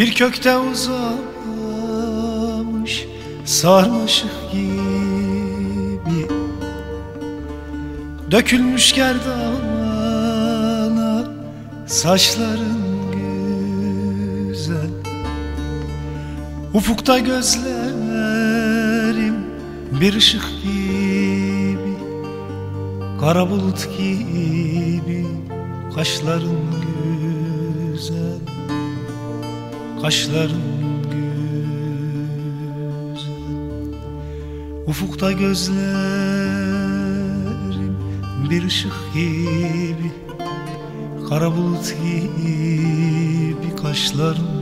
Bir kökte uzamış sarmaşık gibi. Dökülmüş gerdana saçların güzel. Ufukta gözlerim bir ışık gibi. Kara bulut gibi kaşların güzel Kaşların güzel Ufukta gözlerim bir ışık gibi Kara bulut gibi kaşların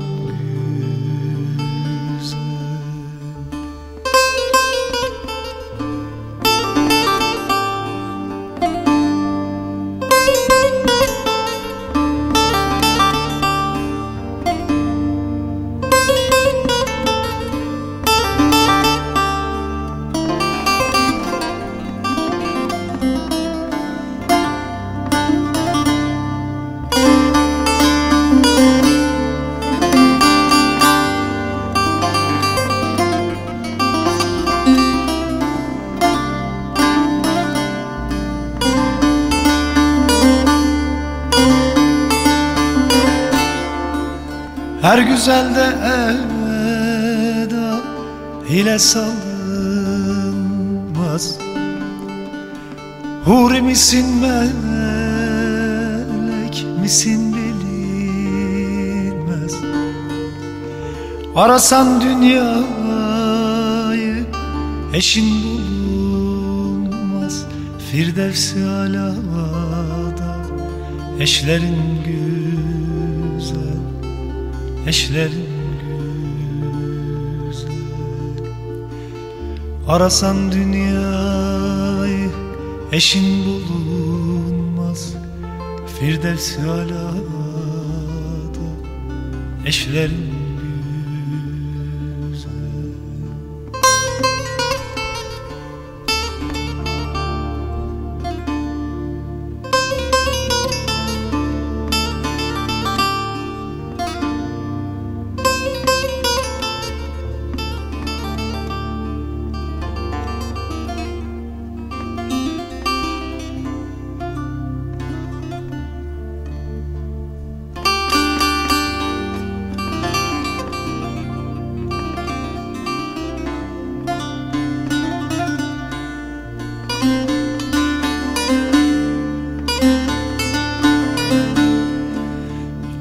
Her güzelde elveda ile salınmaz Huri misin melek misin bilinmez. Arasan dünyayı eşin bulunmaz. Firdevsi alada eşlerin güzel eşlerin güzel Arasan dünyayı eşin bulunmaz. Firdevs alada eşlerin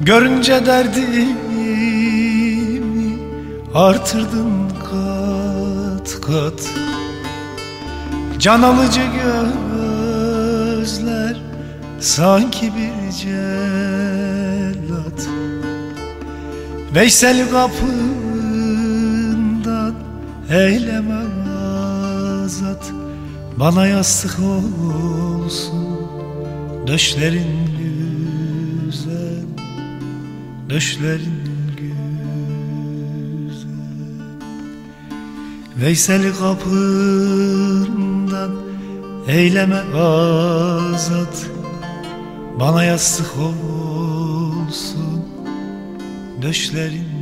Görünce derdimi artırdın kat kat. Can alıcı gözler sanki bir cellat. Veysel kapından eyleme azat. Bana yastık olsun döşlerin güzel Döşlerin güzel. Veysel kapından eyleme azat. Bana yastık olsun döşlerin